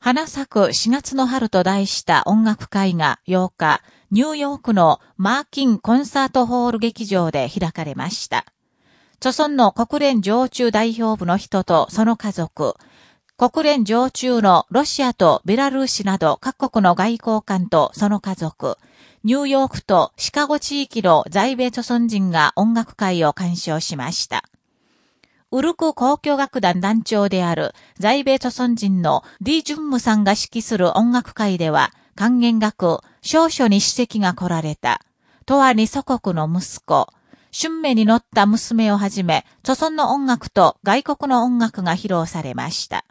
花咲く4月の春と題した音楽会が8日、ニューヨークのマーキンコンサートホール劇場で開かれました。著村の国連常駐代表部の人とその家族、国連常駐のロシアとベラルーシなど各国の外交官とその家族、ニューヨークとシカゴ地域の在米著村人が音楽会を鑑賞しました。ウルク交響楽団団長である在米著村人のディ・ジュンムさんが指揮する音楽会では、管弦楽、少々に史跡が来られた。とわに祖国の息子、春芽に乗った娘をはじめ、著村の音楽と外国の音楽が披露されました。